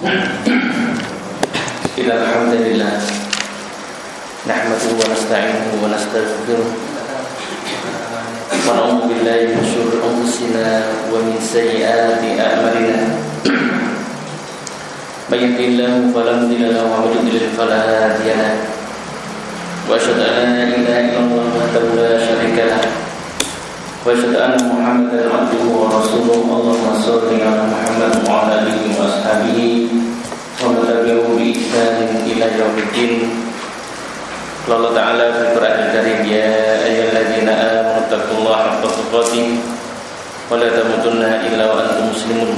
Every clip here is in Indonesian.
إن الحمد لله. نحمده ونستعينه ونستغفره. ونعوذ بالله من شرور أنفسنا ومن سيئات أعمالنا. من يهده الله فلا مضل له ومن يضلل فلا هادي له. وأشهد أن لا إله إلا الله وحده لا شريك له. واشهد ان محمدا عبده ورسوله اللهم صل على محمد وعلى اله واصحابه ومن تبعه باحسان الى يوم الدين قال الله تعالى في القران الكريم يا ايها الذين امنوا اتقوا الله حق تقاته ولا تموتن الا وانتم مسلمون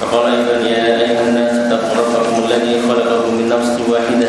فقال ايضا يا ايها الناس اتقوا ربكم الذي خلقكم من نفس واحده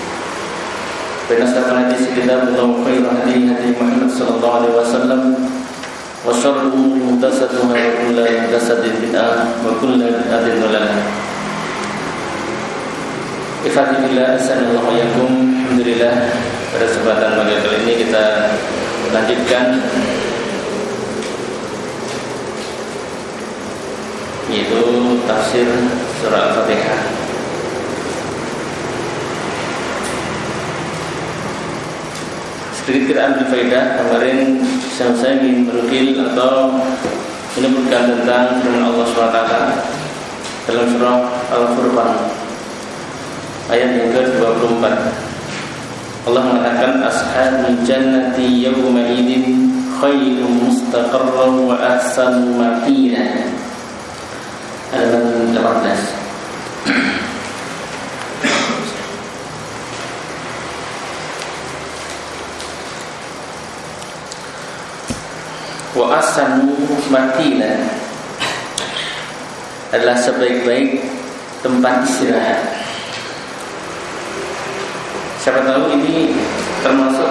فإن أصدق الحديث كتاب الله وخير هدي هدي محمد صلى الله عليه وسلم وشر الأمور محدثاتها وكل محدثة بدعة وكل بدعة ضلالة Ifati billah Assalamualaikum yakum Alhamdulillah Pada kesempatan pagi kali ini kita lanjutkan Yaitu tafsir surah Al-Fatihah Sedikit ambil faedah. Kemarin saya ingin menukil atau menyebutkan tentang firman Allah SWT dalam surah Al-Furqan ayat yang ke-24 Allah mengatakan ashabul jannati yawma idzin khairun mustaqarran wa ahsanu maqila. Halaman 18 wa asanu makila adalah sebaik-baik tempat istirahat. Siapa tahu ini termasuk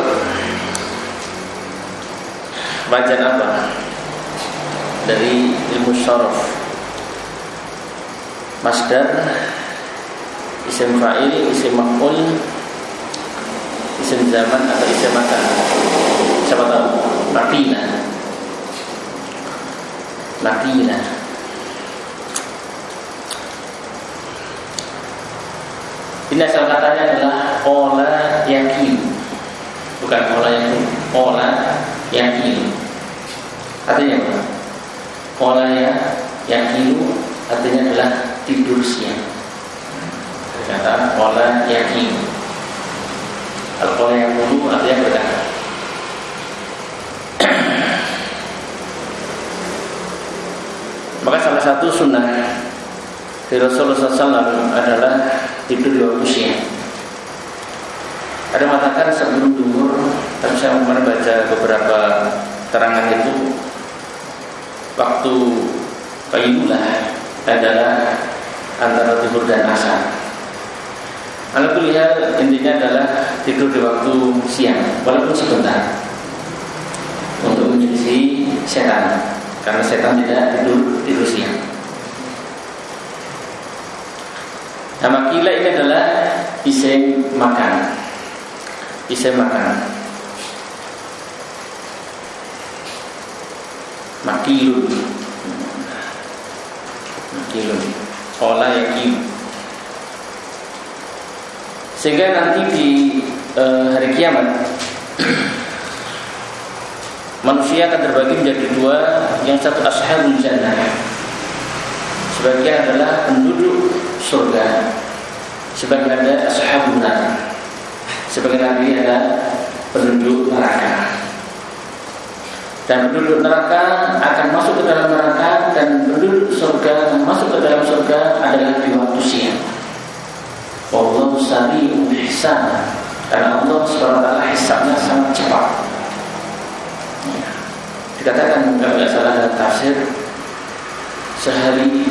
bacaan apa? Dari ilmu syaraf. Masdar isim fa'il isim maf'ul isim zaman atau isim makan siapa tahu? Makina Makina Ini asal katanya adalah Ola yakin. Bukan ola yakin. Ola yakin. Artinya apa? Ola ya yakin Artinya adalah tidur siang. Kata ola yakin. Al-Qola yang dulu artinya berkata Maka salah satu sunnah di Rasulullah SAW adalah tidur di waktu siang. Ada mengatakan sebelum duhur, tapi saya kemarin baca beberapa terangan itu waktu kailulah adalah antara tidur dan asar. Kalau lihat intinya adalah tidur di waktu siang, walaupun sebentar untuk menyelisih setan. Karena setan tidak tidur tidur siang. Nama kila ini adalah isim makan. Isim makan. Makilun. Makilun. Ola yakin. Sehingga nanti di uh, hari kiamat Manusia akan terbagi menjadi dua. Yang satu ashabul jannah. Sebagian adalah penduduk surga. Sebagian ada ashabul nar. Sebagian lagi ada penduduk neraka. Dan penduduk neraka akan masuk ke dalam neraka Dan penduduk surga akan masuk ke dalam surga adalah di waktu siang Allah sari'ul hisab. Karena Allah SWT hisabnya sangat cepat Dikatakan tidak salah dalam tafsir. Sehari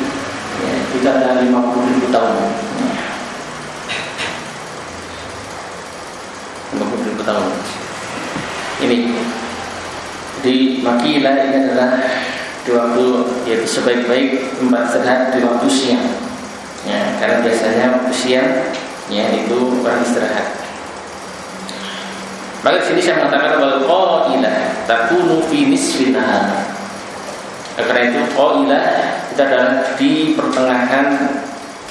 itu ada 50 ribu tahun. 50 ribu tahun. Ini di Makilah ini adalah di waktu yaitu sebaik-baik tempat istirahat di waktu siang. Ya, karena biasanya waktu siang ya itu orang istirahat maka sini saya mengatakan wal qailah takunu fi nisfin karena itu qailah itu adalah di pertengahan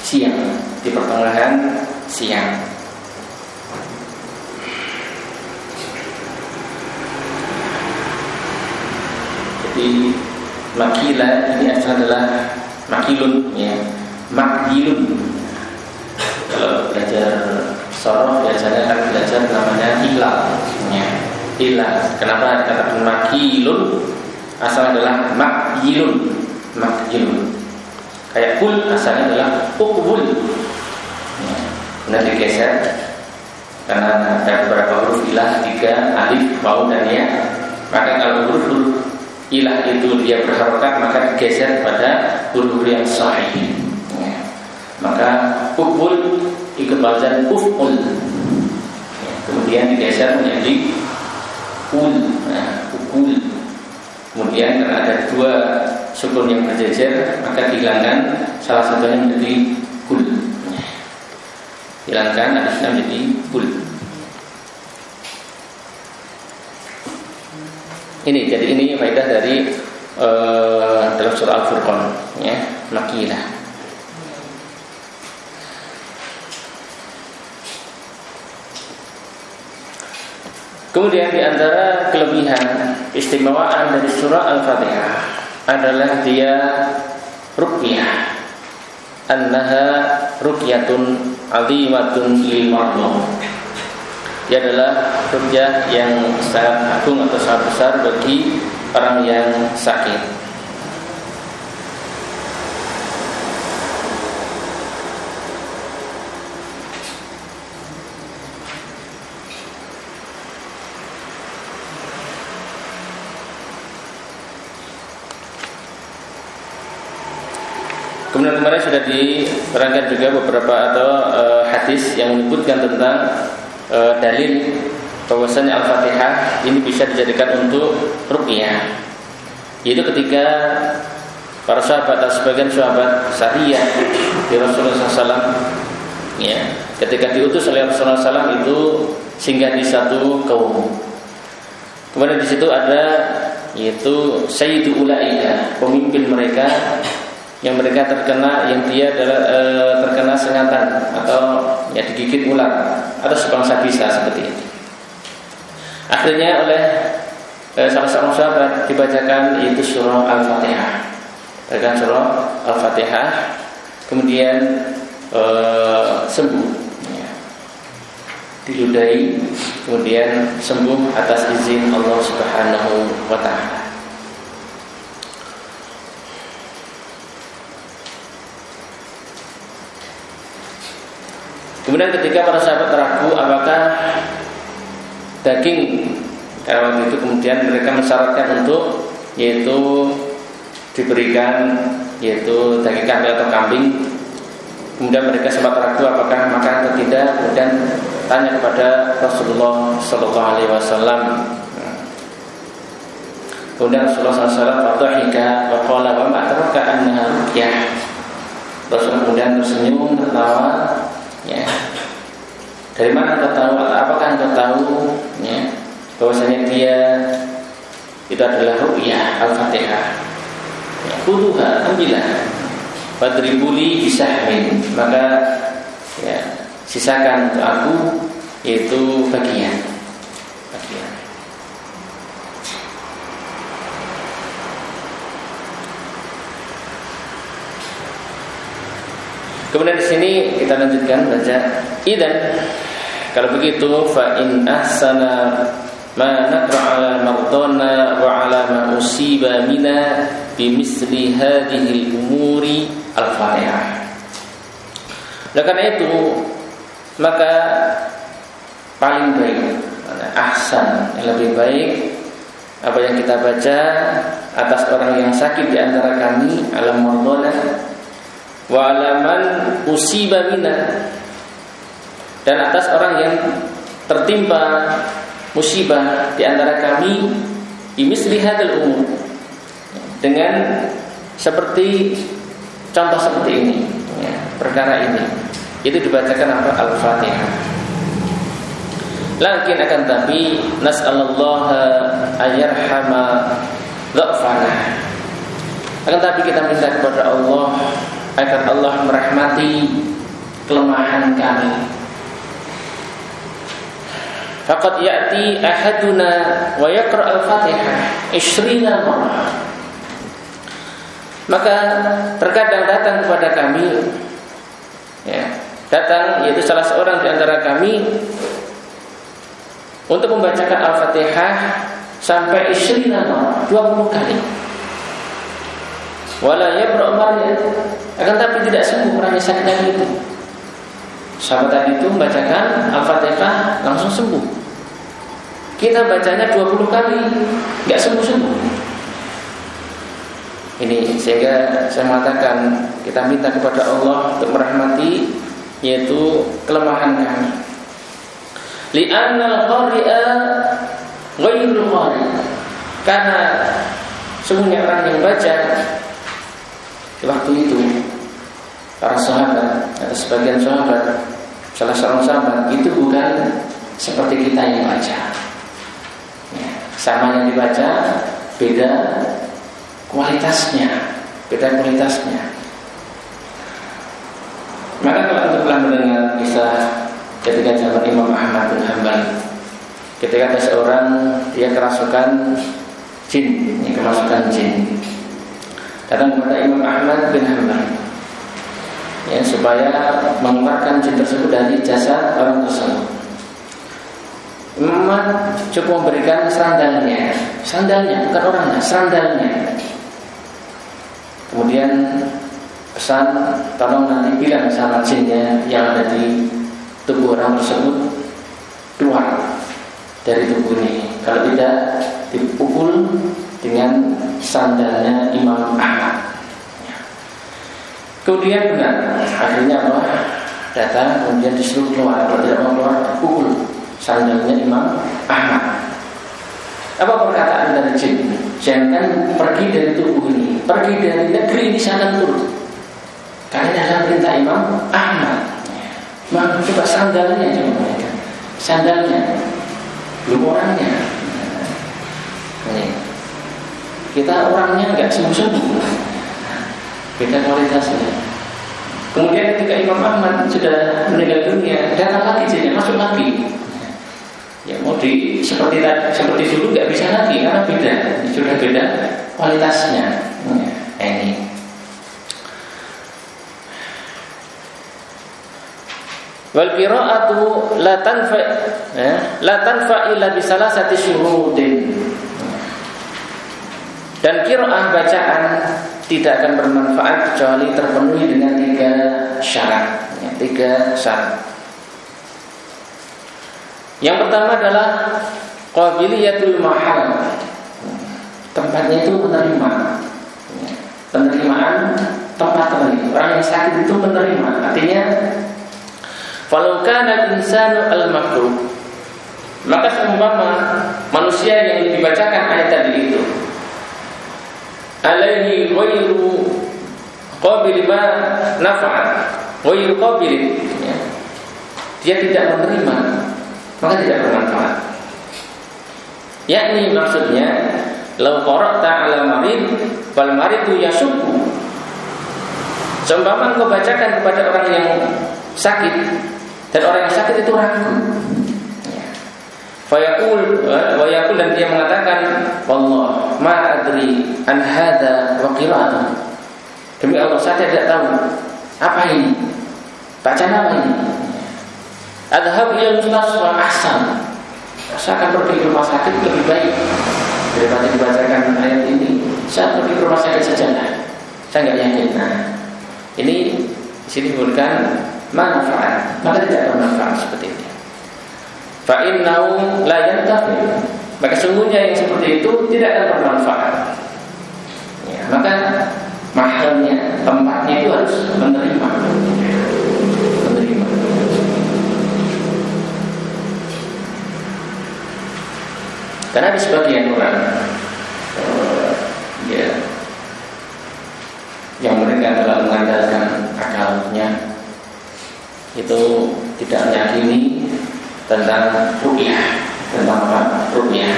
siang, di pertengahan siang. Jadi makila ini adalah makilun ya, makilun. Kalau belajar sorof biasanya kan belajar namanya hilal ya. Hilal. Kenapa dikatakan makilun? Asal adalah makyilun makyilun kayak kul asalnya adalah ukbul ya. Nah digeser karena ada beberapa huruf ilah tiga alif bau dan ya maka kalau huruf huruf ilah itu dia berharokat maka digeser pada huruf yang sahih. Maka ukbul ikebalan uful ya. kemudian digeser menjadi ul nah, ukul Kemudian karena ada dua sukun yang berjejer maka dihilangkan salah satunya menjadi kul. Hilangkan alifnya menjadi kul. Ini jadi ini faedah dari uh, dalam surah Al-Furqan ya, makilah. Kemudian di antara kelebihan istimewaan dari surah Al-Fatihah adalah dia rukyah. Annaha rukyatun azimatun lil Dia adalah rukyah yang sangat agung atau sangat besar bagi orang yang sakit. Kemudian kemarin sudah diterangkan juga beberapa atau e, hadis yang menyebutkan tentang e, dalil bahwasanya Al-Fatihah ini bisa dijadikan untuk rupiah. Yaitu ketika para sahabat atau sebagian sahabat syariah di Rasulullah SAW ya, ketika diutus oleh Rasulullah SAW itu singgah di satu kaum. Kemudian di situ ada yaitu Sayyidu Ulaika, pemimpin mereka yang mereka terkena yang dia adalah e, terkena sengatan atau ya digigit ular atau sebangsa bisa seperti itu. Akhirnya oleh e, salah seorang sahabat dibacakan yaitu surah Al-Fatihah. Bacakan surah Al-Fatihah kemudian e, sembuh ya. diludahi kemudian sembuh atas izin Allah Subhanahu wa taala. Kemudian ketika para sahabat ragu apakah daging waktu itu kemudian mereka mensyaratkan untuk yaitu diberikan yaitu daging kambing atau kambing? Kemudian mereka sempat ragu apakah makan atau tidak kemudian tanya kepada Rasulullah Shallallahu Alaihi Wasallam. Kemudian Rasulullah SAW hingga waqala wa ma'taraka annaha rukyah Rasul kemudian tersenyum tertawa ya. Dari mana anda tahu? Apakah anda tahu ya bahwasanya dia itu adalah ru'yah al-fatihah. Ya, kuduha ambillah. Fadribuli bisahmin Maka ya, Sisakan untuk aku Yaitu bagian. Bagian Kemudian di sini kita lanjutkan baca idan kalau begitu fa in ahsana ma naqra ala mardana wa ala ma usiba mina bi misli hadhihi al-umuri al-fatihah. Oleh karena itu maka paling baik ahsan yang lebih baik apa yang kita baca atas orang yang sakit di antara kami alam mardana wa alaman usiba mina. Dan atas orang yang tertimpa musibah di antara kami imisli hadal umur dengan seperti contoh seperti ini ya, perkara ini. Itu dibacakan apa? Al-fatihah. Lakin akan tapi nas'alullah ayarhama dhafana. Akan tapi kita minta kepada Allah agar Allah merahmati kelemahan kami. Faqad ya'ti ahaduna wa yaqra al-Fatihah 20 marrah. Maka terkadang datang kepada kami ya, datang yaitu salah seorang di antara kami untuk membacakan Al-Fatihah sampai 20 marrah, 20 kali. Wala yabra akan tapi tidak sembuh orang yang sakit tadi itu. Sahabat tadi itu membacakan Al-Fatihah langsung sembuh. Kita bacanya 20 kali nggak sembuh-sembuh. Ini sehingga saya mengatakan kita minta kepada Allah untuk merahmati yaitu kelemahan kami. Li'anna al-qari'a ghairul qari. Karena semuanya orang yang baca waktu itu para sahabat atau sebagian sahabat salah seorang sahabat itu bukan seperti kita yang baca. Ya, sama yang dibaca beda kualitasnya beda kualitasnya. Maka kalau untuk telah mendengar kisah ketika zaman Imam Ahmad bin Hanbal ketika ada seorang dia kerasukan jin, ini kerasukan jin datang kepada Imam Ahmad bin Hanbal ya, supaya mengeluarkan jin tersebut dari jasad orang tersebut. Imam cukup memberikan sandalnya, sandalnya bukan orangnya, sandalnya. Kemudian pesan tolong nanti bilang sama jinnya yang ada di tubuh orang tersebut keluar dari tubuh ini. Kalau tidak dipukul dengan sandalnya Imam Ahmad. Kemudian benar, akhirnya apa? Datang kemudian disuruh keluar, kalau tidak mau keluar pukul sandalnya Imam Ahmad. Apa perkataan dari jin? Jangan pergi dari tubuh ini, pergi dari negeri ini sangat turut. Karena dalam perintah Imam Ahmad. Maka coba sandalnya coba Sandalnya, belum. Ini. Kita orangnya nggak sembuh-sembuh Beda kualitasnya Kemudian ketika Imam Ahmad sudah meninggal dunia Datang lagi jadi masuk lagi Ya mau di seperti seperti dulu nggak bisa lagi karena beda, sudah beda kualitasnya. Ya, ini. Wal qira'atu la tanfa ya, la tanfa illa bi salasati syuhudin. Dan kiroah bacaan tidak akan bermanfaat kecuali terpenuhi dengan tiga syarat. Ya, tiga syarat. Yang pertama adalah qabiliyatul mahal. Tempatnya itu menerima. Ya, penerimaan tempat ini. Orang yang sakit itu menerima. Artinya Falau kana insanu al-makruh Maka seumpama manusia yang dibacakan ayat tadi itu alaihi ghairu qabil ma nafa'at ghairu qabil. Ya. dia tidak menerima maka tidak bermanfaat. Yakni maksudnya lau qara'ta ala marid wal maridu yasubbu. Seumpama engkau bacakan kepada orang yang sakit dan orang yang sakit itu ragu Fayaqul wa yaqul dan dia mengatakan wallah ma adri an hadza wa. Demi Allah saya tidak tahu apa ini. Bacaan apa ini? Adhab ila mustasfa ahsan. Saya akan pergi ke rumah sakit lebih baik daripada dibacakan ayat ini. Saya pergi ke rumah sakit saja lah. Saya nggak yakin. Nah, ini disebutkan manfaat, maka tidak bermanfaat seperti ini. Fa innahu la yantafi. Maka sungguhnya yang seperti itu tidak akan bermanfaat. Ya, maka mahalnya tempatnya itu harus menerima menerima karena di sebagian orang uh, ya yang mereka telah mengandalkan akalnya itu tidak meyakini tentang rupiah. Tentang apa? Rupiah.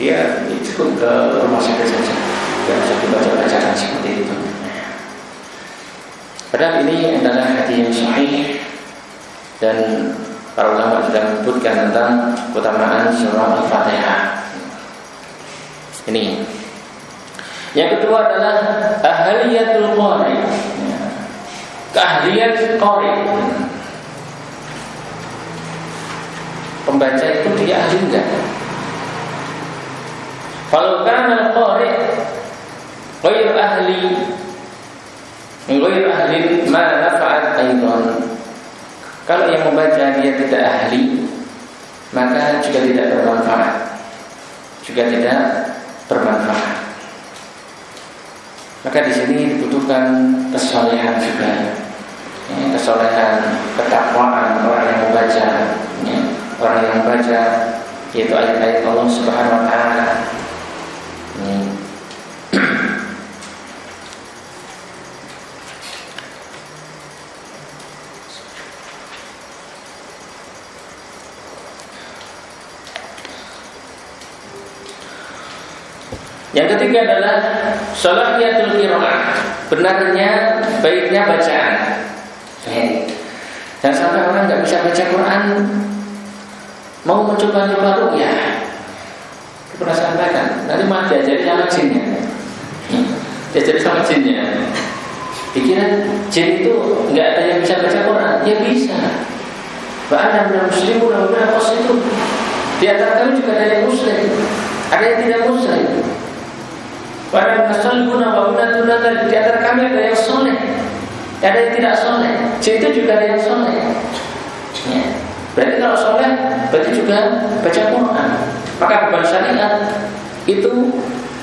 Dia cukup ke rumah sakit saja. Tidak usah dibaca-bacakan seperti itu. Padahal ini adalah hati yang sahih. Dan para ulama sudah menyebutkan tentang keutamaan surah Al-Fatihah. Ini. Yang kedua adalah ahliyatul qari. Keahlian qari pembaca itu dia ahli enggak kalau kana qari ghair ahli ghair ahli ma nafa'at aidan. Kalau yang membaca dia tidak ahli, maka juga tidak bermanfaat. Juga tidak bermanfaat. Maka di sini dibutuhkan kesolehan juga, ya, kesolehan, ketakwaan orang yang membaca, ya, orang yang membaca yaitu ayat-ayat Allah Subhanahu Wa Taala yang ketiga adalah salahiyatul qiraah. Benarnya baiknya bacaan. Dan sampai orang nggak bisa baca Quran mau mencoba nyoba ya. Pernah sampaikan nanti malah diajari sama jinnya diajari sama jinnya pikiran jin itu nggak ada yang bisa baca Quran. Ya bisa. Bahkan ada muslim udah beberapa kos itu di antara kami juga ada yang muslim. Ada yang tidak muslim. Pada nasal guna bangunan tunatan di antara kami ada yang soleh, ada yang tidak soleh. Jin itu juga ada yang soleh. Ya. Berarti kalau soleh, berarti juga baca Quran. Maka beban syariat itu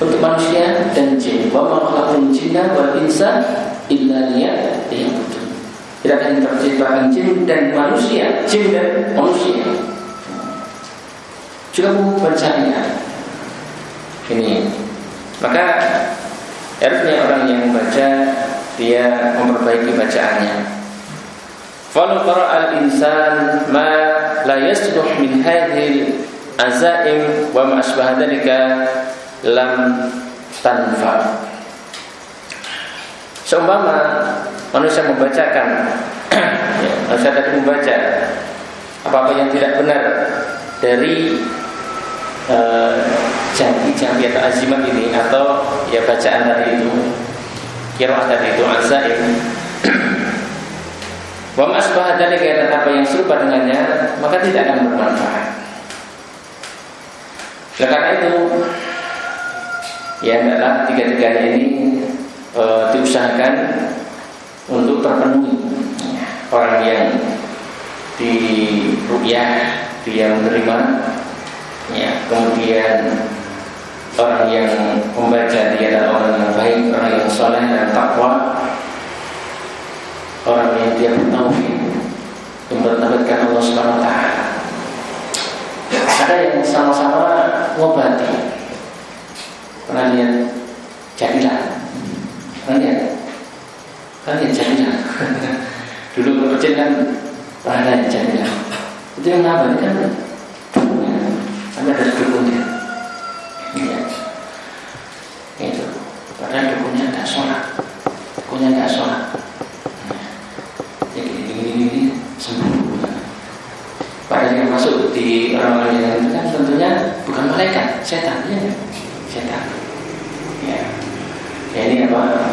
untuk manusia dan jin. Wa ma khalaqul jinna wal insa illa liya'budun. Tidak akan terciptakan jin dan manusia, jin dan manusia. Juga beban syariat. Ini. Maka harusnya orang yang membaca dia memperbaiki bacaannya. Falau al-insan ma la yasluh min hadhil azaim wa ma asbaha lam tanfa. Seumpama manusia membacakan ya, manusia tadi membaca apa-apa yang tidak benar dari uh, janji-janji atau azimat ini atau ya bacaan tadi itu kira tadi itu azaim wa dari apa yang serupa dengannya maka tidak akan bermanfaat. Oleh karena itu ya adalah tiga-tiganya ini e, diusahakan untuk terpenuhi orang yang di rupiah dia menerima ya kemudian orang yang membaca dia adalah orang yang baik orang yang soleh dan takwa orang yang dia bertauhid yang bertauhidkan Allah Subhanahu Wa Taala. Ada yang sama-sama ngobati. Pernah lihat jadilah pernah lihat? Kan lihat jadilah dulu kecil kan pernah lihat jadilah itu yang ngabadi kan? Sampai ada dukunnya ya. itu. Padahal dukunnya nggak sholat. Dukunnya nggak sholat jadi ini ini ini sembuh Padahal yang masuk di orang-orang yang itu kan tentunya bukan malaikat, setan, ya, setan. Ya, ya ini apa?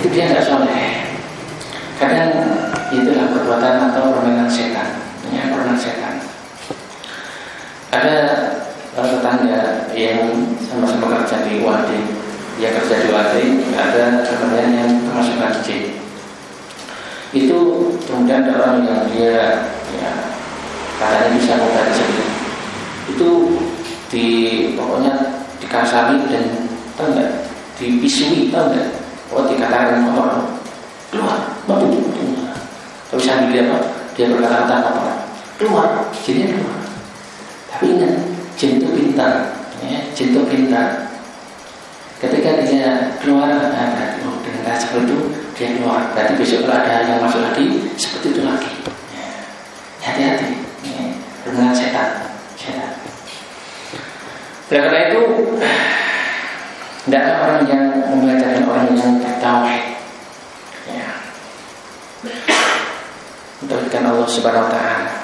Itu dia tidak soleh. Kadang itulah perbuatan atau permainan setan, ya permainan setan. Ada tetangga yang sama-sama kerja di Wadi, dia kerja di Wadi, ada temannya yang termasuk masjid itu kemudian ada orang yang dia ya, katanya bisa membaca itu di pokoknya dikasari dan tahu nggak? Dipisui tahu nggak? Oh dikatakan kotor keluar mati tapi sambil dia apa dia berkata-kata kotor keluar jinnya keluar. Tapi ingat jin itu pintar ya jin itu pintar. Ketika dia keluar nah, dengan cara seperti itu dia keluar. Berarti besok kalau ada yang masuk lagi seperti itu lagi. Ya, hati-hati ya, dengan setan setan oleh karena itu Tidaklah orang yang mengatakan orang yang bertawih ya. Berikan Allah subhanahu ta'ala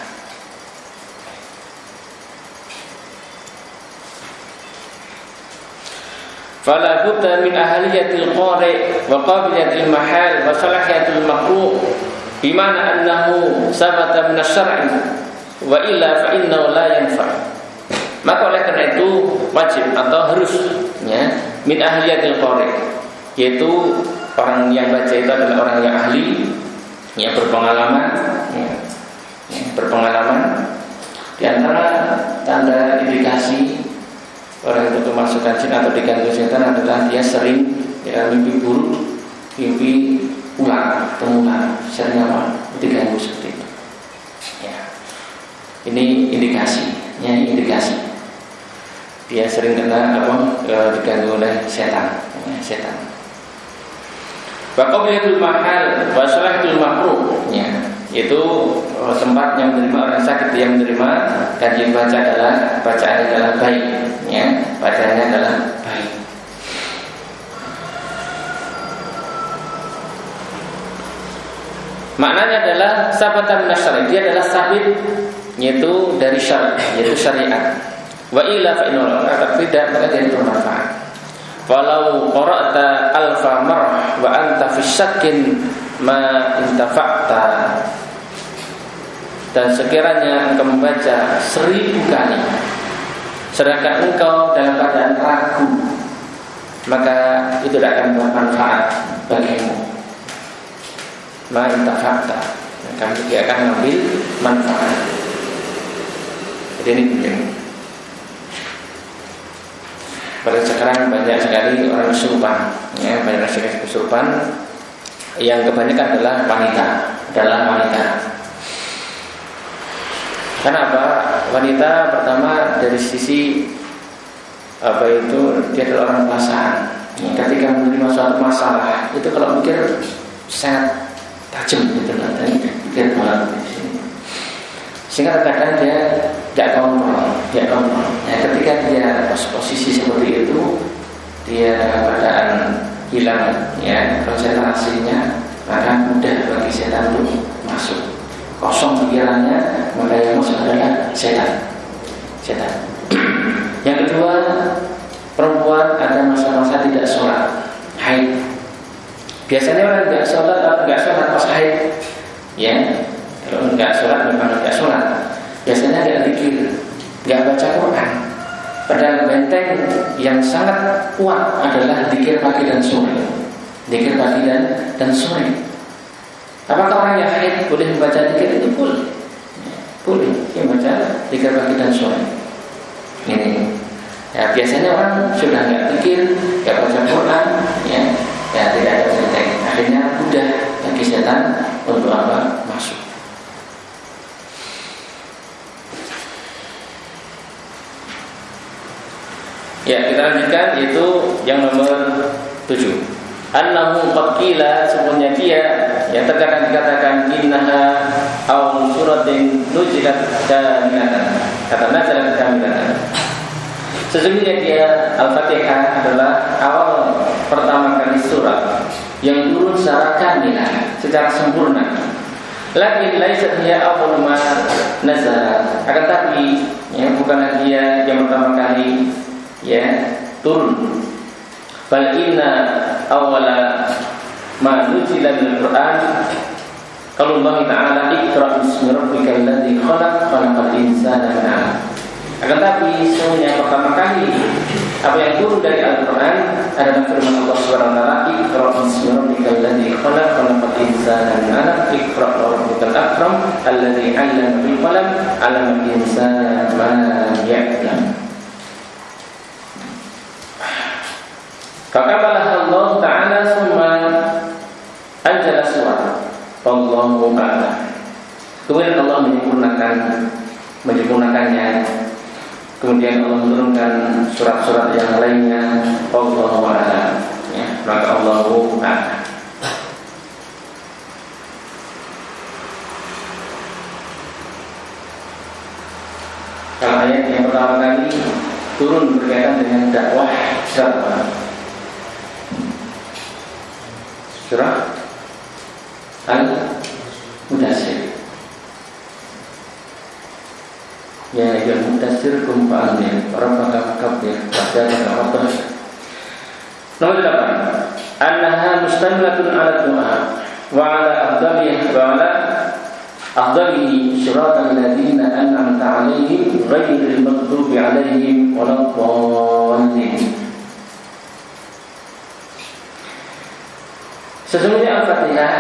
Fala buddha min ahliyatil qari wa qabiliyatil mahal wa salahiyatil makruh bimana annahu sabata min asy-syar'i wa illa fa innahu la yanfa' maka oleh karena itu wajib atau harus ya min ahliyatil qari yaitu orang yang baca itu adalah orang yang ahli yang berpengalaman ya, ya, berpengalaman di antara tanda indikasi orang itu kemasukan jin atau diganggu setan adalah dia sering ya, mimpi buruk, mimpi ulang, temulan, sering apa? Diganggu seperti itu. Ya. Ini indikasi, ya indikasi dia sering kena apa e, diganggu oleh setan. Setan. Waqabilatul mahal wa salahatul makruh. Ya. Itu oh, tempat yang menerima orang sakit yang menerima kajian baca adalah bacaannya adalah baik. Ya bacaannya adalah baik. Maknanya adalah sabatan nasyari Dia adalah sabit Yaitu dari syariat Yaitu syariat Wa ila fa inna agar tidak maka dia bermanfaat. Walau qara'ta alfa marah wa anta fi syakkin ma intafa'ta. Dan sekiranya engkau membaca seribu kali sedangkan engkau dalam keadaan ragu maka itu tidak akan bermanfaat bagimu. Ma intafa'ta. Kamu tidak akan mengambil manfaat. Jadi ini penting pada sekarang banyak sekali orang kesurupan, ya, banyak sekali kesurupan yang kebanyakan adalah wanita, adalah wanita. Kenapa? Wanita pertama dari sisi apa itu dia adalah orang perasaan. Ketika menerima suatu masalah itu kalau mikir sangat tajam gitu lah, dan pikir banget sehingga kadang dia tidak kontrol, tidak kontrol. Ya, ketika dia posisi seperti itu, dia dalam keadaan hilang ya konsentrasinya, maka mudah bagi setan untuk masuk. Kosong pikirannya, maka yang masuk adalah setan. Setan. yang kedua, perempuan ada masa-masa tidak sholat, haid. Biasanya orang tidak sholat atau tidak sholat pas haid, ya kalau enggak sholat memang enggak sholat Biasanya dia pikir Enggak baca Quran. Padahal benteng yang sangat kuat adalah dikir pagi dan sore. Dikir pagi dan, dan sore. Apakah orang yang haid boleh membaca dikir itu? Boleh. Boleh dia baca dikir pagi dan sore. Ini. Ya, biasanya orang sudah nggak pikir, nggak baca Quran, ya, ya tidak ada benteng. Akhirnya mudah bagi setan untuk apa? Masuk. Ya, kita lanjutkan yaitu yang nomor tujuh. Annahu qila sebenarnya dia yang terkadang dikatakan innaha aw suratin nuzilat kamilatan. Kata nazalat kamilatan. Sesungguhnya dia Al-Fatihah adalah awal pertama kali surat yang turun secara kamilah, secara sempurna. Lakin laisat hiya awal ma nazalat. Akan tapi ya bukanlah dia yang pertama kali ya turun bal inna awala ma nuzila bil Quran. Kalau Allah Ta'ala ikra bismi rabbikal ladzi khalaq khalaqal insana min 'alaq. Akan tapi semuanya pertama kali apa yang turun dari Al-Quran adalah firman Allah Subhanahu wa taala ikra bismi rabbikal ladzi khalaq khalaqal insana min 'alaq. Ikra rabbukal akram alladzi 'allama bil qalam 'allama al insana ma ya'lam Fakabalah Allah Ta'ala summa anjala suara Allahu Ta'ala Kemudian Allah menyempurnakan menyempurnakannya. Kemudian Allah menurunkan surat-surat yang lainnya. Allah Ta'ala ya, Maka Allah Ta'ala Kalau ayat yang pertama kali turun berkaitan dengan dakwah dakwah Surah Al-Mudasir Ya ayyuhal mudasir fa'andir Rabbaka fakabir Wajadaka wabbah Nomor delapan. Annaha mustamilatun ala du'a Wa ala afdalih Wa ala afdalihi Syuratan ladina an'amta alaihim Ghairil maghdubi alaihim Waladhalin Sesungguhnya Al-Fatihah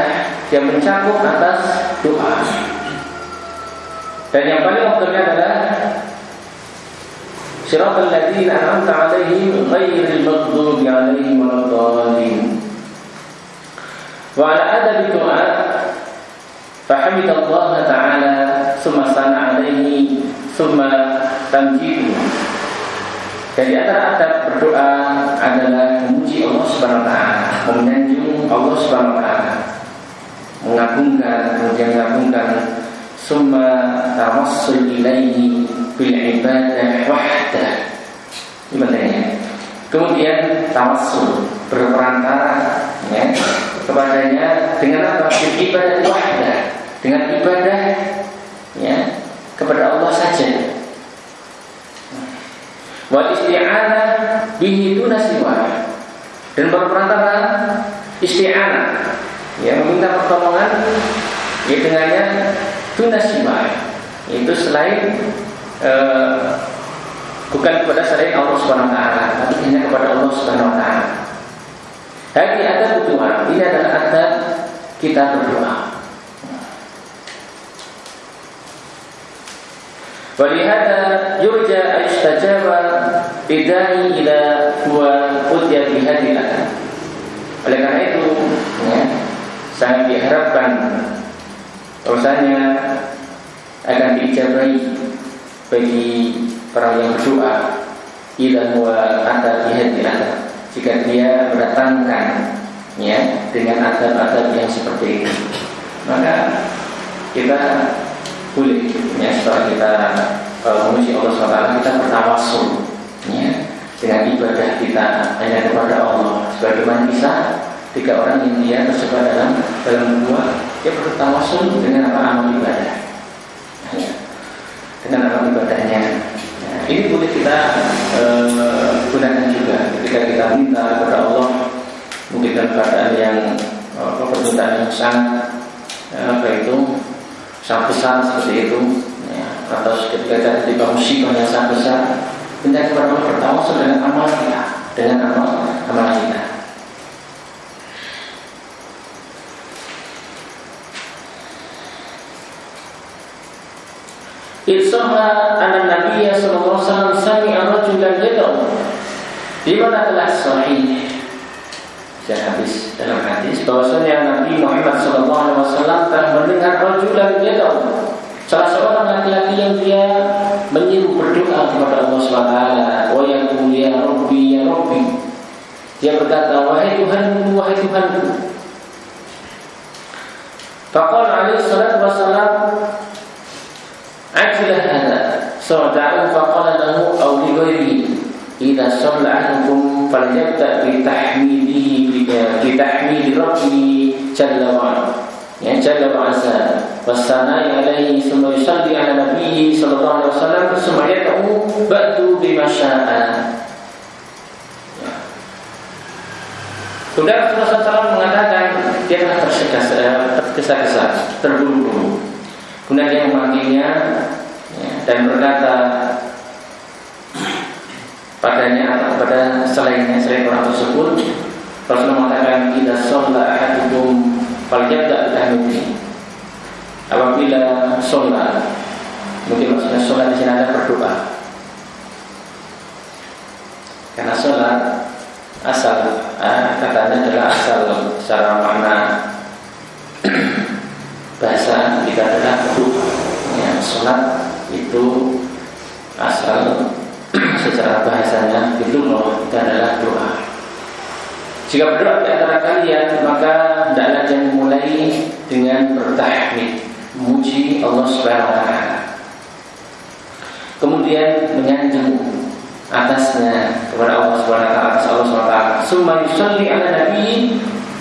yang mencakup atas doa. Dan yang paling waktunya adalah Siratal ladzina an'amta 'alaihim ghairil maghdubi 'alaihim waladdallin. Wa 'ala adabi du'a fahamidallah ta'ala summa sana 'alaihi summa tamjidu. Jadi antara adab berdoa adalah Allah Subhanahu wa menyanjung Allah Subhanahu wa mengagungkan, kemudian mengagungkan summa tawassul ilaihi bil ibadah wahdah. Ini pentingnya. Kemudian tawassul berperantara ya, kepadanya dengan apa? Bil ibadah wahdah, dengan ibadah ya kepada Allah saja Wal isti'anah bihi siwa. Dan berperantara isti'anah ya meminta pertolongan ya dengannya siwa. Itu selain uh, bukan kepada selain Allah Subhanahu wa taala, tapi hanya kepada Allah Subhanahu wa taala. Jadi ada butuhan, ini adalah ada kita berdoa. ولهذا يرجى أن يستجاب بداعي إلى هو أتي melihat di atas. Oleh karena itu, ya, sangat diharapkan rasanya akan diijabahi bagi orang yang berdoa idza huwa di bihadil jika dia mendatangkan ya dengan adab-adab yang seperti ini maka kita boleh ya setelah kita uh, memuji Allah SWT kita bertawasul dengan ibadah kita hanya kepada Allah. Sebagaimana bisa tiga orang yang dia tersebar dalam dalam gua dia bertawasul dengan apa? Amal ibadah. Ya, dengan amal ibadahnya. Ya, ini boleh kita uh, gunakan juga. Ketika kita minta kepada Allah mungkin dalam keadaan yang uh, permintaan yang sangat uh, apa itu sangat besar seperti itu ya, atau ketika ketika musibah yang sangat besar kita kepada Allah bertawasul dengan amal kita dengan amal amal kita Isra anak Nabi sallallahu alaihi wasallam sami'a rajulan yad'u di mana telah sahih? Dan hadis dalam hadis bahwasanya Nabi Muhammad SAW telah mendengar rajulan yadau Salah seorang laki-laki yang dia menyuruh berdoa kepada Allah SWT Wa ya ya Rabbi ya Rabbi. Dia berkata wahai tuhan wahai tuhan Faqala alaihi salatu wassalam Ajilah hada Sa'da'an faqala lahu aw li ghairi Idza salla'akum falyabda' bi tahmidihi bi tahmidi Rabbi jalla wa'ala جل وعلا والثناء عليه ثم يصلي على نبيه صلى الله عليه وسلم ثم يدعو بعد بما شاء Saudara Rasulullah mengatakan dia telah tergesa-gesa, terburu-buru. Kemudian dia memanggilnya ya, dan berkata padanya atau pada selainnya selain orang tersebut Rasulullah mengatakan kita sholat ahadukum Falyabda bitahlumi Apabila sholat Mungkin maksudnya sholat di sini ada berdoa. Karena sholat Asal eh, Katanya adalah asal Secara makna. Bahasa kita adalah berdoa. Ya, Sholat itu Asal Secara bahasanya Itu kita adalah doa. Jika berdoa di antara kalian maka hendaklah yang mulai dengan bertahmid, memuji Allah Subhanahu wa taala. Kemudian menyanjung atasnya kepada Allah Subhanahu wa taala atas Allah Subhanahu wa taala. Summa yusalli ala nabi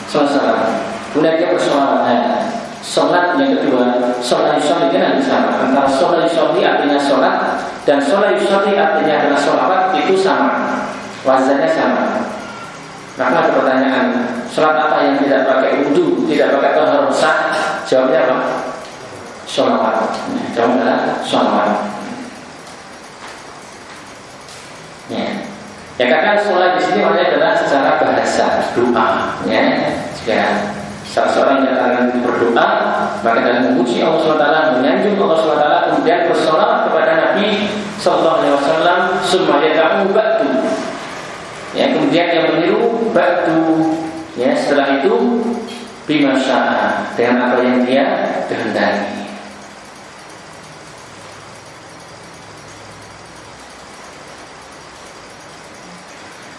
sallallahu Kemudian dia bersolat. Nah, Sholat yang kedua, sholat yusolli kan sama. Antara sholat yusolli artinya sholat dan sholat yusolli artinya adalah sholawat itu sama. Wazannya sama. Maka pertanyaan, sholat apa yang tidak pakai wudhu, tidak pakai tohar sah? Jawabnya apa? Sholawat. Jawabnya adalah sholawat. Ya. Ya kadang sholat di sini maknanya adalah secara bahasa doa. Ya, jika salah seorang yang akan berdoa maka dalam memuji Allah SWT menyanjung Allah SWT kemudian bersolat kepada Nabi Sallallahu Alaihi Wasallam semuanya kamu batu ya kemudian yang meniru batu ya setelah itu bima dengan apa yang dia kehendaki.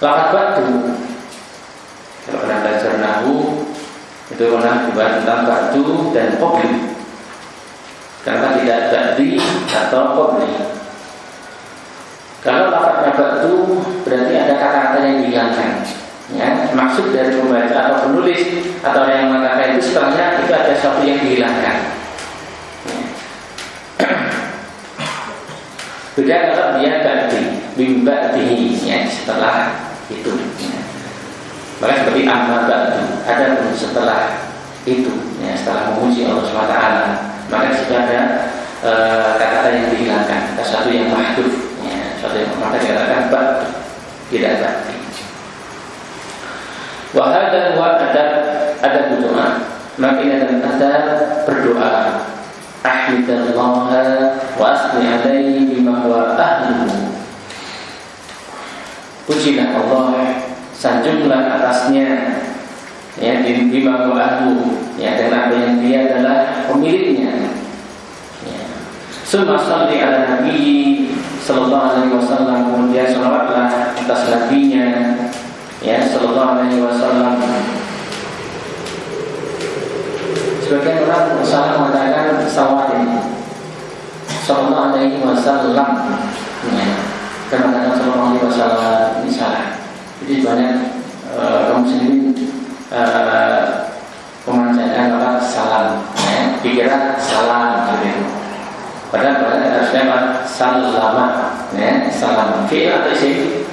Lakat batu Kalau pernah belajar nahu Itu pernah dibahas tentang batu dan kopi Karena tidak badi atau kopi Kalau lafaznya batu Berarti ada kata-kata yang dihilangkan ya, Maksud dari pembaca atau penulis Atau yang mengatakan itu setelahnya Itu ada sesuatu yang dihilangkan. Beda kalau dia badi Bimba dihi ya, Setelah itu. Maka seperti amma ba'du ada pun setelah itu ya, setelah memuji Allah SWT maka jika ada kata-kata yang dihilangkan sesuatu yang ya, yang maka dikatakan ba'du tidak ba'di Wahada wa ada ada berdoa maka ini ada berdoa. Ahmidallah wa asli alaihi bima huwa ahluhu Pujilah Allah Sanjunglah atasnya Ya bima ahlu Ya dan apa yang dia adalah pemiliknya. ya. Summa salli ala Nabi Sallallahu alaihi wasallam Kemudian salawatlah atas nabinya Ya Sallallahu alaihi wasallam Sebagian orang salah mengatakan salawat ini Sallallahu alaihi wasallam ya karena kata Sallallahu Alaihi Wasallam ini salah. Jadi banyak uh, muslimin uh, pemanjaan apa salam, ya, pikiran salam gitu. Padahal padahal harusnya apa? Salama, ya, salam. Fi'il atau isim?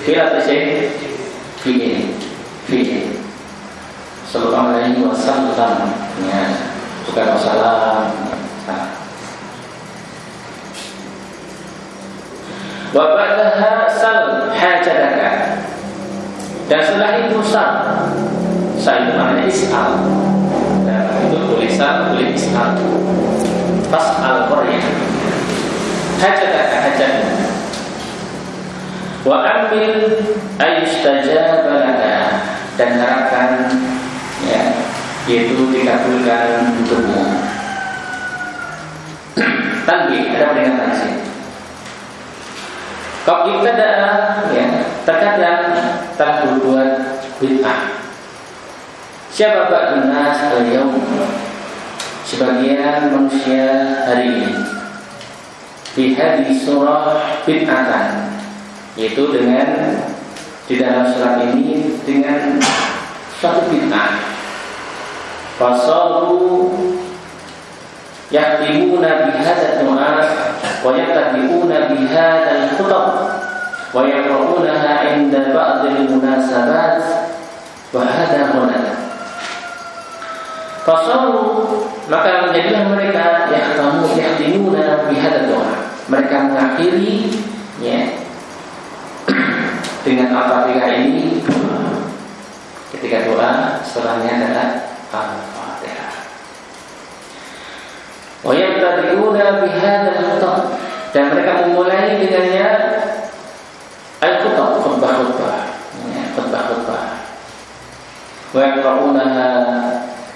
Fi'il atau isim? Fi'il, fi'il. Sallallahu Alaihi Wasallam, ya, bukan wassalam. Salam. Wa ba'daha sal hajataka. Dan setelah itu sal. Sal itu maknanya is'al. Nah, itu tulisan tulis is'al. Fas'al Qur'an. Hajataka hajat. Wa amil ayustajaba laka dan harapkan ya yaitu dikabulkan untukmu. Tanbih ada peringatan sini. Kau kita ya, terkadang telah berbuat bid'ah. Siapa Pak Nas al sebagian manusia hari ini. Di hadis surah fitnatan yaitu dengan di dalam surat ini dengan suatu bid'ah fasalu yahtimuna hadat du'a wa tak bihadza al-khutab wa yaqra'unaha 'inda ba'd al-munasabat wa hadha Fasalu maka menjadilah mereka yang kamu yahtimuna bihada doa. Mereka mengakhiri ya dengan al-fatihah ini ketika doa setelahnya adalah al-fatihah. Wa yabtadi'una bihadzal khutab dan mereka memulai dengannya al-khutab khutbah-khutbah ya, khutbah-khutbah wa yaqra'unaha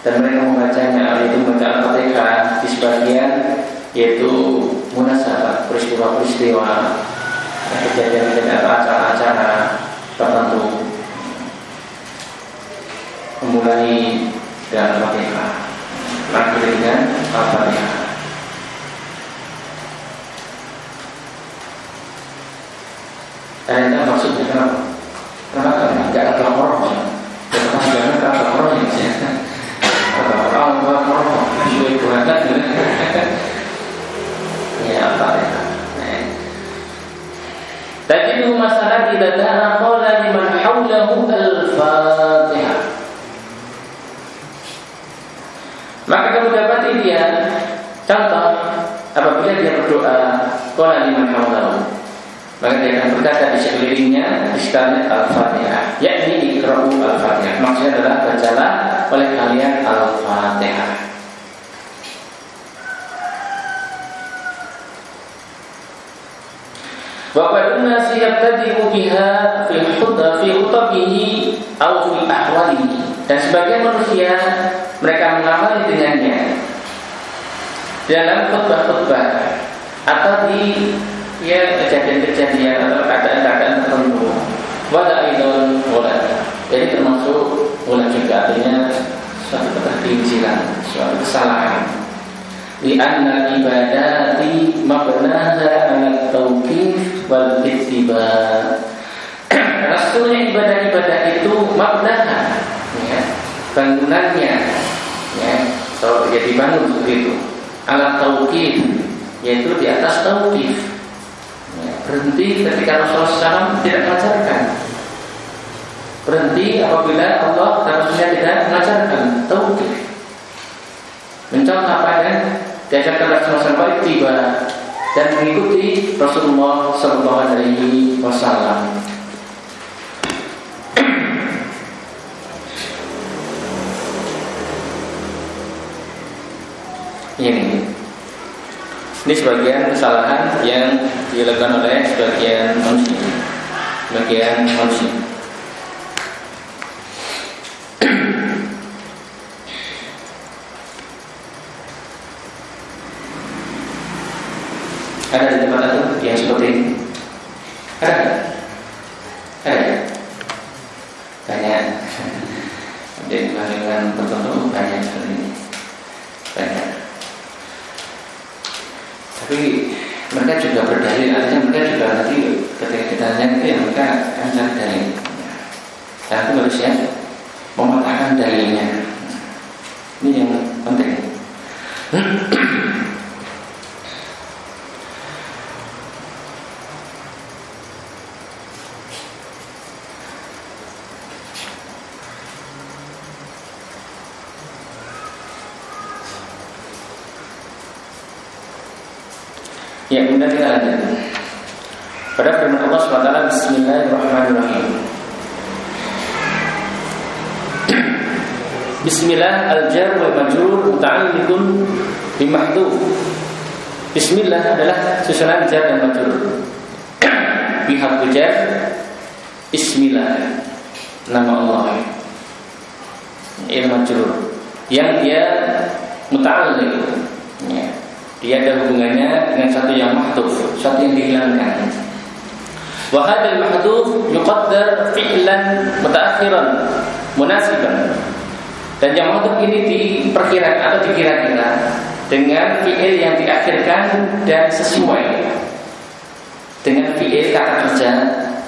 dan mereka membacanya itu membaca Al-Fatihah di sebagian yaitu munasabah peristiwa-peristiwa kejadian-kejadian acara-acara tertentu. Memulai dengan Fatihah mengakhiri dengan Al-Fatihah. Dan itu maksudnya kenapa? Kenapa? Tidak ada orang Kenapa jangan ada orang yang Ada orang orang orang Juga Ya apa ya Tajidu masalah tidak kana qala liman hawlahu al-Fatihah. Maka kamu dapati dia contoh apabila dia berdoa qala liman hawlahu. Maka dia akan berkata di sekelilingnya istilah al-fatihah yakni ikra'u al-fatihah maksudnya adalah bacalah oleh kalian al-fatihah Wa nasi yabtadi'u biha fi khutbah fi khutbihi atau fi. Dan sebagian manusia mereka mengamali dengannya dalam khutbah-khutbah atau di ya kejadian-kejadian atau keadaan-keadaan tertentu. Wada idol wala. Jadi termasuk wala juga artinya suatu ketergelinciran, suatu kesalahan. Di anna ibadati mabnaha ala tauqif wal ittiba. Rasulnya ibadah-ibadah itu mabnaha ya, bangunannya ya, so, ya dibangun seperti itu ala tauqif yaitu di atas tauqif ya, berhenti ketika Rasulullah SAW tidak mengajarkan. Berhenti apabila Allah dan Rasulnya tidak mengajarkan tauqif mencontoh apa ya diajarkan Rasulullah balik tiba dan mengikuti Rasulullah Sallallahu Alaihi Wasallam. Ini ini sebagian kesalahan yang dilakukan oleh sebagian manusia, sebagian manusia. Ada di tempat itu yang seperti ini? Ada? Ada? Banyak. Di lingkungan tertentu banyak seperti ini. Banyak. Tapi mereka juga berdalil, artinya mereka juga nanti ketika kita tanya itu ya mereka akan cari dalil. Dan itu harus ya mematahkan dalilnya. Ini yang penting. Ya, kemudian kita lanjut. Pada SWT Bismillahirrahmanirrahim Bismillah al-jar wal majrur muta'alliqun bi mahdhuf. Bismillah adalah susunan jar dan majrur. Bi harfu jar Bismillah nama Allah. Il majrur yang dia muta'alliq. Ya dia ada hubungannya dengan satu yang mahdhuf, satu yang dihilangkan. Hadzal mahdhuf yuqaddar fi'lan mutaakhiran munasiban. Dan yang mahdhuf ini diperkirakan atau dikira-kira dengan fi'il yang diakhirkan dan sesuai dengan fi'il kata kerja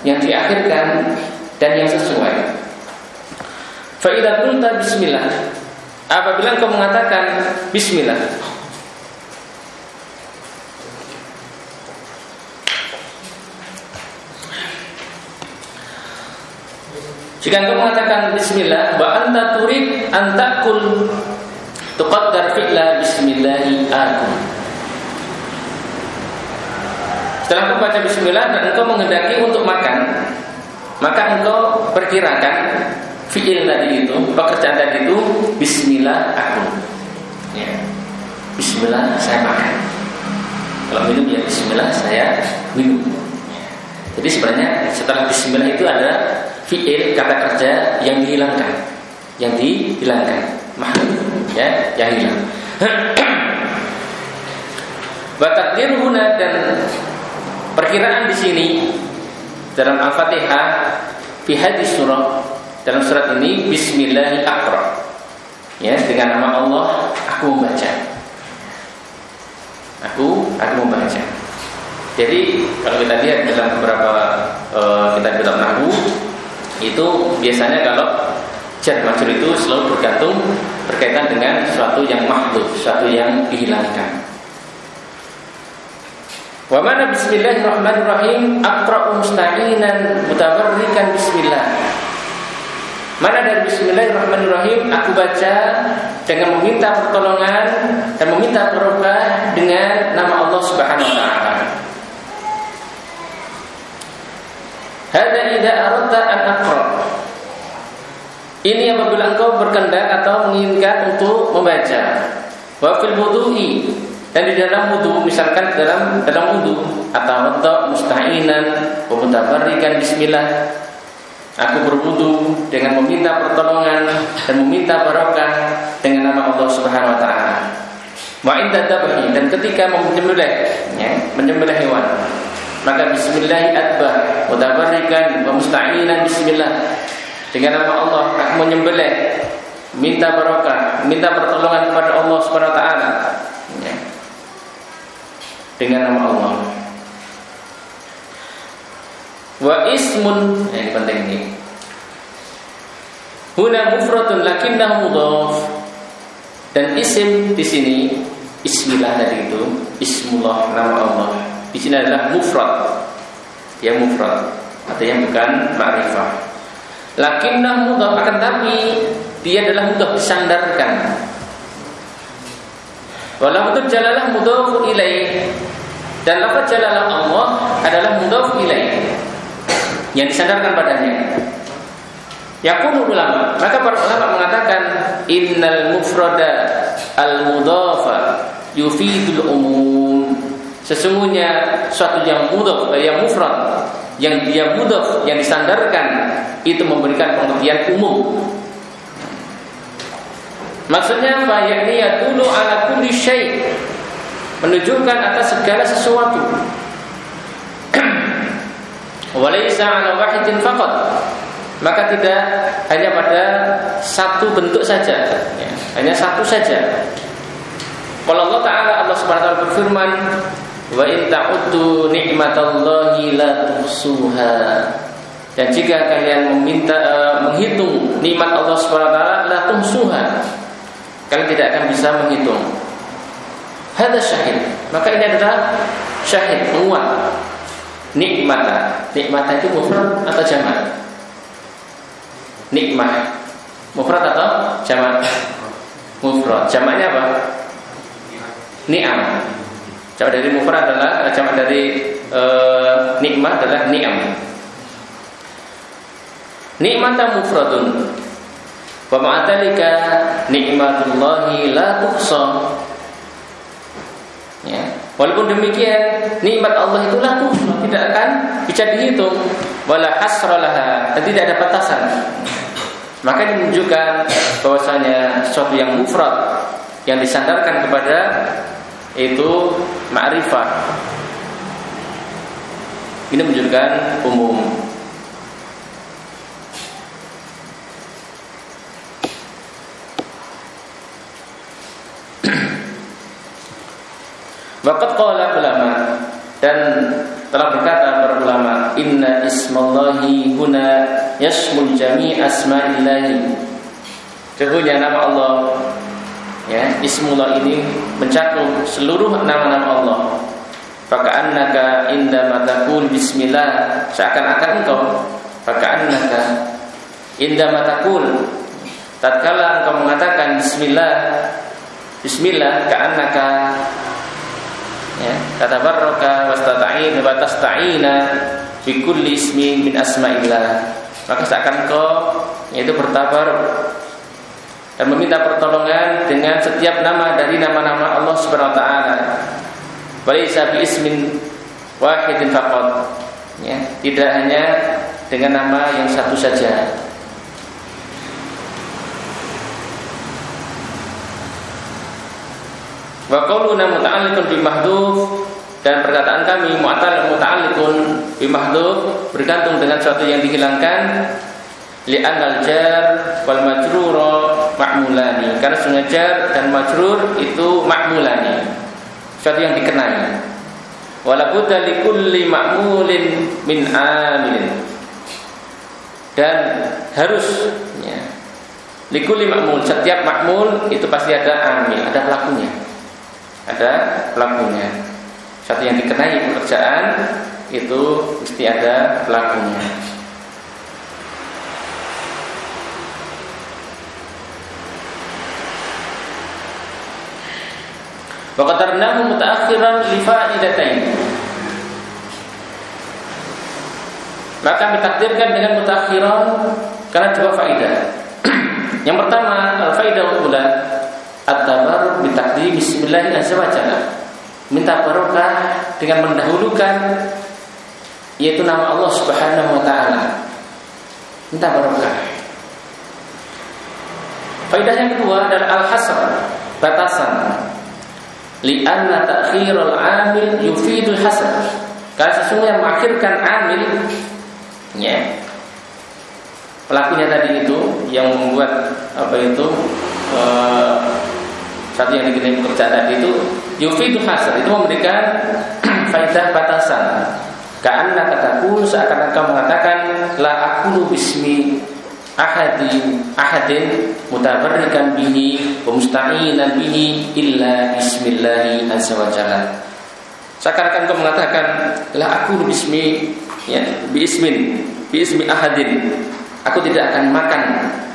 yang diakhirkan dan yang sesuai. Fa idza bismillah Apabila engkau mengatakan bismillah Jika engkau mengatakan bismillah wa anta turid an ta'kul tuqaddar fi'la bismillahi aku. Setelah engkau baca bismillah dan engkau menghendaki untuk makan, maka engkau perkirakan fi'il tadi itu, pekerjaan tadi itu bismillah aku. Ya. Bismillah saya makan. Kalau minum ya bismillah saya minum. Jadi sebenarnya setelah bismillah itu ada fiil kata kerja yang dihilangkan, yang dihilangkan, mahal ya, yang hilang. Batakdir huna dan perkiraan di sini dalam Al-Fatihah fi hadis surah dalam surat ini Bismillahirrahmanirrahim. Ya, dengan nama Allah aku membaca. Aku aku membaca. Jadi kalau kita lihat dalam beberapa uh, kita kitab nahu itu biasanya kalau jar majrur itu selalu bergantung berkaitan dengan sesuatu yang makhluk, sesuatu yang dihilangkan. Wa mana bismillahirrahmanirrahim aqra'u musta'inan mutabarrikan bismillah. Mana dari bismillahirrahmanirrahim aku baca dengan meminta pertolongan dan meminta berubah dengan nama Allah Subhanahu wa taala. Hada idza aradta an aqra. Ini apabila engkau berkehendak atau menginginkan untuk membaca. Wa fil wudu'i dan di dalam wudu misalkan dalam dalam wudu atau untuk musta'inan wa mutabarrikan bismillah Aku berwudu dengan meminta pertolongan dan meminta barokah dengan nama Allah Subhanahu wa taala. Wa inda dan ketika menyembelih ya, menyembelih hewan maka bismillah adbah. Mutabarrikan wa musta'inan bismillah. Dengan nama Allah aku menyembelih minta barokah minta pertolongan kepada Allah Subhanahu wa taala. Ya. dengan nama Allah. Wa ismun ya, ini penting ini. Huna mufradun lakinnahu mudhaf dan isim di sini Bismillah tadi itu Ismullah nama Allah di sini adalah mufrad. Yang mufrad atau yang bukan ma'rifah. Lakinnah mudhaf akan tapi dia adalah mudhaf disandarkan. Walau itu jalalah mudhaf ilaih dan lafaz jalalah Allah adalah mudhaf ilaih yang disandarkan padanya. Yakunu ulama, maka para ulama mengatakan innal mufrada al mudhafa yufidul umum Sesungguhnya suatu yang mudah, eh, yang mufrad, yang dia mudah, yang disandarkan itu memberikan pengertian umum. Maksudnya apa? Yakni dulu ala kulli syai' menunjukkan atas segala sesuatu. Walaysa ala wahidin faqat. Maka tidak hanya pada satu bentuk saja, ya, hanya satu saja. Kalau Allah Taala Allah Subhanahu wa taala berfirman, Wa in ta'uddu ni'matallahi la tuhsuha. Dan jika kalian meminta uh, menghitung nikmat Allah Subhanahu wa taala la tuhsuha. Kalian tidak akan bisa menghitung. Hada syahid. Maka ini adalah syahid penguat nikmata. Nikmata itu mufrad atau jamak? Nikmah. Mufrad atau jamak? Mufrad. Jamaknya apa? Ni'am. Jamak dari mufrad adalah eh, jamak dari e, nikmat adalah ni'am. Nikmata mufradun. Wa ma'adalika nikmatullahi la tuhsa. Ya. Walaupun demikian, nikmat Allah itu la tuhsa, tidak akan bisa dihitung. Wala hasralaha, dan tidak ada batasan. Maka ini menunjukkan bahwasanya sesuatu yang mufrad yang disandarkan kepada itu ma'rifah. Ini menunjukkan umum. Waqat qala ulama dan telah berkata para ulama inna ismallahi huna yashmul jami' asma'illahi Sesungguhnya nama Allah ya Ismullah ini mencakup seluruh nama-nama Allah. Faka'annaka inda matakul bismillah. Seakan-akan engkau Faka'annaka inda matakul Tatkala engkau mengatakan bismillah Bismillah ka'annaka ya, Kata barroka wastata'in wa tasta'ina Fi kulli ismi min asma'illah. Maka seakan engkau Yaitu bertabar dan meminta pertolongan dengan setiap nama dari nama-nama Allah Subhanahu wa taala. Walaysa bi ismin wahidin faqat. Ya, tidak hanya dengan nama yang satu saja. Wa qauluna muta'alliqun bi mahdhuf dan perkataan kami mu'tal muta'alliqun bi mahdhuf bergantung dengan sesuatu yang dihilangkan li'annal jar wal majrura ma'mulani. Karena jar dan majrur itu ma'mulani. Sesuatu yang dikenai. Wala budda likulli ma'mulin min amilin. Dan harus ya, likulli ma'mul. Setiap ma'mul itu pasti ada amil ada pelakunya. Ada pelakunya. Satu yang dikenai pekerjaan itu mesti ada pelakunya Mutaakhiran li fa'idatain. Maka kami takdirkan dengan mutakhiran karena dua faedah. Yang pertama, al-faidah ula at-tabarruk bi bismillah azza. Minta barokah dengan mendahulukan yaitu nama Allah Subhanahu wa taala. Minta barokah. Faidah yang kedua adalah al-hasr, batasan li'anna ta'khirul amil yufidul hasan karena sesungguhnya mengakhirkan amil ya pelakunya tadi itu yang membuat apa itu uh, satu yang dikenai pekerjaan tadi itu yufidul hasan itu memberikan faidah batasan. Karena kataku seakan akan mengatakan la aku bismi ahadin ahadin mutabarrikan bihi wa musta'inan bihi illa bismillahi azza wa jalla. Seakan-akan kau mengatakan la aku bismi ya ismin bi ismi ahadin. Aku tidak akan makan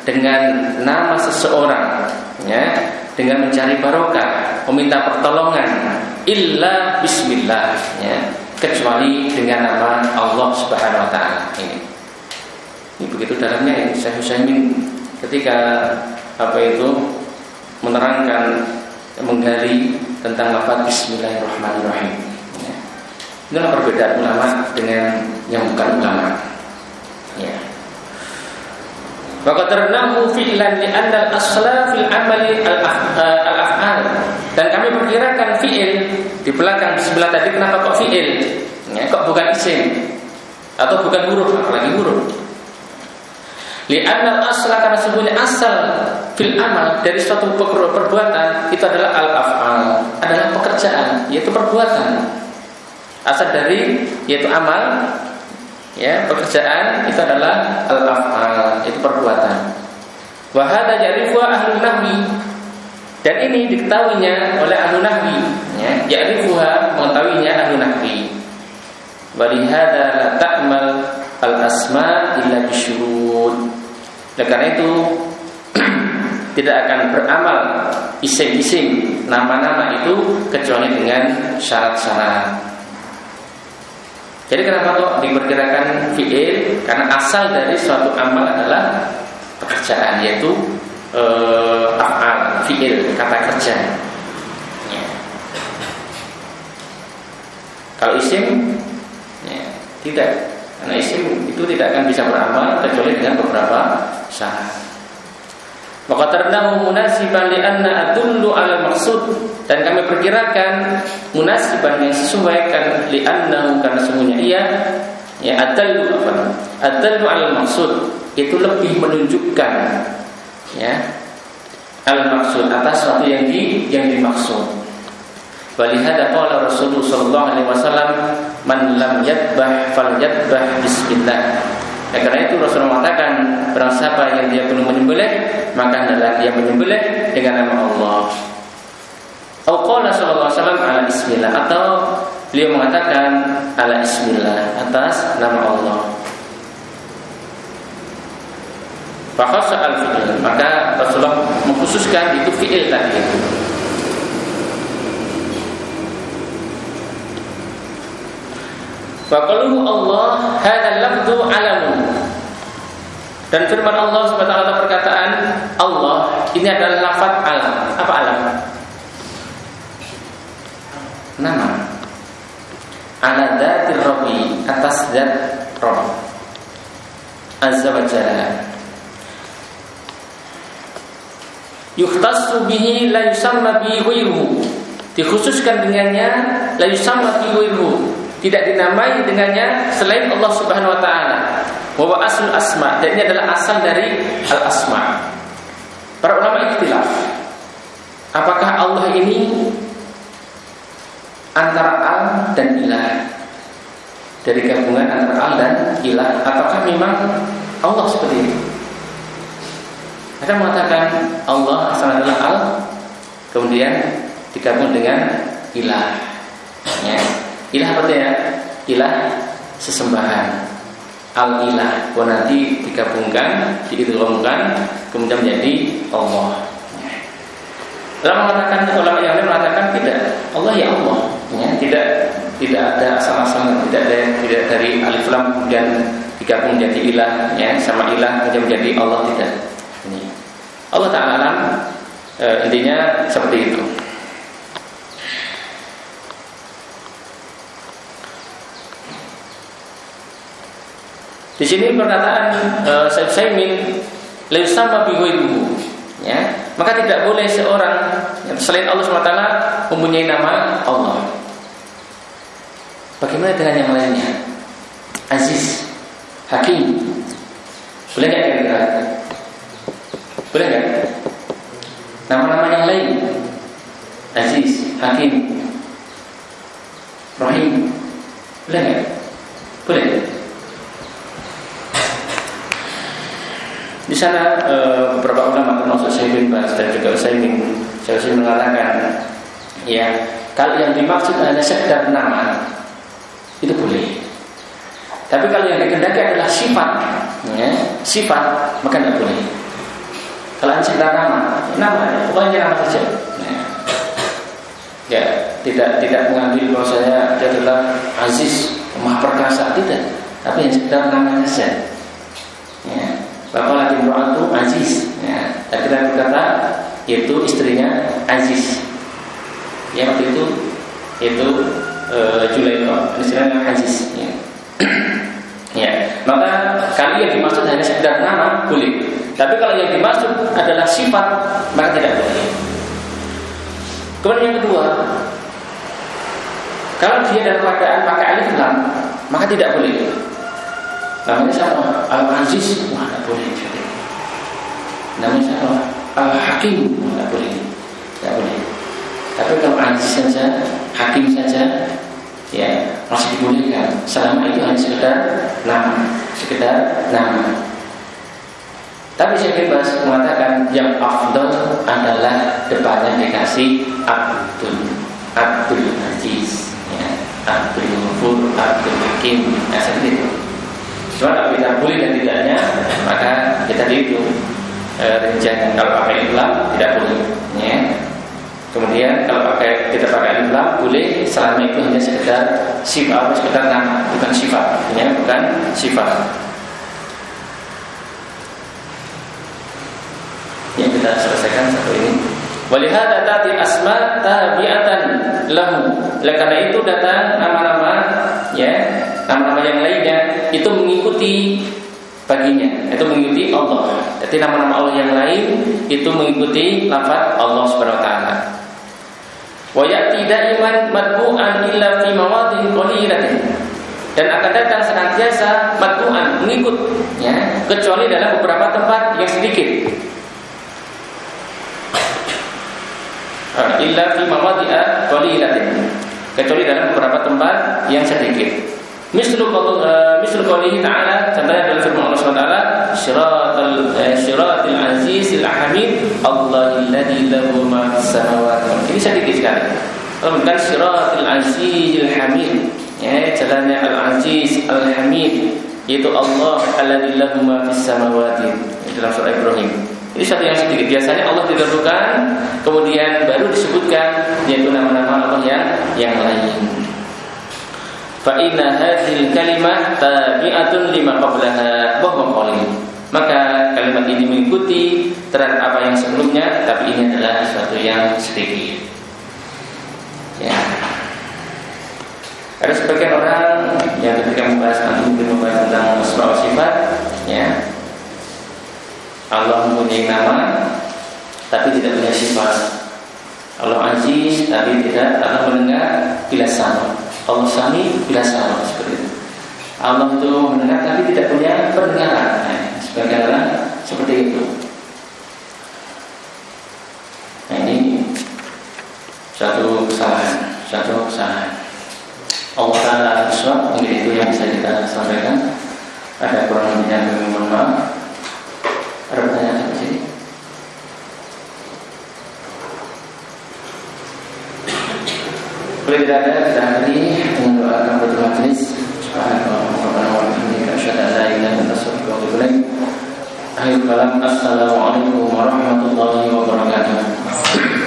dengan nama seseorang ya dengan mencari barokah, meminta pertolongan illa bismillah ya kecuali dengan nama Allah Subhanahu wa taala ini. Ini begitu dalamnya ya Syekh Husaymin ketika apa itu menerangkan menggali tentang lafaz Bismillahirrahmanirrahim. Ya. Inilah perbedaan ulama dengan yang bukan ulama. Ya. Maka ternahu fi'lan li'anna al-asla fil amali al-af'al Dan kami perkirakan fi'il Di belakang sebelah tadi kenapa kok fi'il ya, Kok bukan isim Atau bukan huruf Apalagi huruf Li'anna asla karena sebenarnya asal fil amal dari suatu perbuatan itu adalah al-af'al, adalah pekerjaan, yaitu perbuatan. Asal dari yaitu amal, ya pekerjaan itu adalah al-af'al, itu perbuatan. Wahada ya'rifu ahlu nahwi dan ini diketahuinya oleh ahlu nahwi, ya, ya'rifuha mengetahuinya ahlu nahwi. Walihada la ta'mal al-asma illa bisyurud oleh karena itu tidak akan beramal isim-isim nama-nama itu kecuali dengan syarat-syarat. Jadi kenapa kok diperkirakan fi'il? Karena asal dari suatu amal adalah pekerjaan yaitu uh, af'al, fi'il, kata kerja. Ya. Kalau isim ya, tidak karena isim itu tidak akan bisa beramal kecuali dengan beberapa syarat. Maka terdahu munasiban lianna adullu al maksud. Dan kami perkirakan munasiban yang sesuaikan lianna karena semuanya ia ya adallu apa adallu al maksud. Itu lebih menunjukkan ya al maksud atas sesuatu yang di yang dimaksud Walihada qala Rasulullah sallallahu alaihi wasallam man lam yadbah fal yadbah bismillah. Ya, karena itu Rasulullah mengatakan barang siapa yang dia belum menyembelih maka adalah dia menyembelih dengan nama Allah. Atau qala sallallahu alaihi wasallam ala bismillah atau beliau mengatakan ala bismillah atas nama Allah. Fakhasa al-fi'il maka Rasulullah mengkhususkan itu fi'il tadi. Wa Allah hadzal lafdhu alamun. Dan firman Allah taala perkataan Allah ini adalah lafaz alam. Apa alam? Nama. Ala dzatir rabbi atas zat Rabb. Azza wa Jalla. Yukhtassu bihi la yusamma bihi ghairuhu. dikhususkan dengannya la yusamma tidak dinamai dengannya selain Allah Subhanahu wa taala. Wa asl asma dan ini adalah asal dari al asma. Para ulama ikhtilaf. Apakah Allah ini antara al dan ilah? Dari gabungan antara al dan ilah ataukah memang Allah seperti itu? Ada mengatakan Allah asal adalah al kemudian digabung dengan ilah. Ya. Ilah artinya ilah sesembahan. Al ilah, kalau nanti digabungkan, diidghamkan, kemudian menjadi Allah. Ulama mengatakan, ulama yang lain mengatakan tidak, Allah ya Allah, ya, tidak tidak ada asal-asal, tidak ada tidak dari alif lam kemudian digabung menjadi ilah, ya, sama ilah kemudian menjadi Allah tidak. Allah Taala e, intinya seperti itu. Di sini perkataan uh, Syekh Saimin sama bihuiruhu ya. Maka tidak boleh seorang selain Allah SWT mempunyai nama Allah. Bagaimana dengan yang lainnya? Aziz Hakim. Boleh nggak kira-kira? Boleh nggak? Nama-nama yang lain. Aziz Hakim Rahim. Boleh nggak? Boleh Di sana e, beberapa ulama termasuk Syekh bin Bas dan juga Utsaimin, saya mengatakan ya, kalau yang dimaksud hanya sekedar nama itu boleh. Tapi kalau yang dikendaki adalah sifat, ya, sifat maka tidak boleh. Kalau hanya sekedar nama, nama pokoknya nama saja. Ya. ya, tidak tidak mengambil bahwasanya dia adalah aziz, maha perkasa tidak, tapi yang sekedar nama saja. Ya. Bapak imra'atu Aziz ya. Kita berkata Itu istrinya Aziz Ya waktu itu Itu e, Julaiko Istilahnya Aziz ya. ya. Maka kali yang dimaksud hanya sekedar nama Boleh Tapi kalau yang dimaksud adalah sifat Maka tidak boleh Kemudian yang kedua Kalau dia dalam keadaan pakai alif lam Maka tidak boleh Namanya siapa? Al-Aziz Wah, tidak boleh. Namanya siapa? Al-Hakim Wah, tidak boleh Tidak boleh Tapi kalau Aziz saja Hakim saja Ya, masih dibolehkan Selama itu hanya sekedar nama Sekedar nama tapi saya bebas mengatakan yang afdal adalah depannya dikasih Abdul Abdul Aziz ya. Abdul Ghafur Abdul Hakim nah, seperti itu Cuma kita boleh dan tidaknya Maka kita itu e, rincian Kalau pakai Islam tidak boleh ya. Kemudian kalau pakai kita pakai Islam boleh selama itu hanya sekedar sifat sekedar nama bukan sifat ya bukan sifat yang kita selesaikan satu ini Walihada tadi asma tabiatan lahu. Oleh karena itu datang nama-nama ya, nama-nama yang lainnya itu mengikuti baginya, itu mengikuti Allah. Jadi nama-nama Allah yang lain itu mengikuti lafaz Allah Subhanahu wa taala. Wa ya'ti daiman madbu'an illa fi mawadhin qalilatin. Dan akan datang senantiasa madbu'an mengikut ya, kecuali dalam beberapa tempat yang sedikit. Ah, illa fi mawadi'a qalilatin kecuali dalam beberapa tempat yang sedikit. Mislu uh, mislu qoulihi ta'ala contohnya dalam firman Allah SWT syiratal uh, syiratil azizil hamid Allahilladzi lahu ma samawati ini sedikit sekali. Kalau bukan syiratil azizil hamid. Ya jalannya al aziz al hamid yaitu Allah alladzi lahu ma fis dalam surah Ibrahim ini satu yang sedikit. Biasanya Allah ditentukan, kemudian baru disebutkan yaitu nama-nama Allah yang yang lain. Fa inna hadhil kalimah tabi'atun lima qablaha wa Maka kalimat ini mengikuti terhadap apa yang sebelumnya, tapi ini adalah sesuatu yang sedikit. Ya. Ada sebagian orang yang ketika membahas mungkin membahas tentang asma Allah mempunyai nama tapi tidak punya sifat. Allah aziz tapi tidak akan mendengar bila sama. Allah sami bila sama seperti itu. Allah itu mendengar tapi tidak punya pendengaran. Nah, sebagian orang seperti itu. Nah ini satu kesalahan, satu kesalahan. Allah Taala mungkin itu yang bisa kita sampaikan. Ada kurang lebihnya mohon maaf. Ada pertanyaan sampai sini? Boleh tidak ada kita akhiri dengan doa kafatul majlis. Subhanallah wa bihamdika asyhadu an la ilaha illa anta astaghfiruka wa atubu ilaik. Akhir kalam Assalamualaikum warahmatullahi wabarakatuh.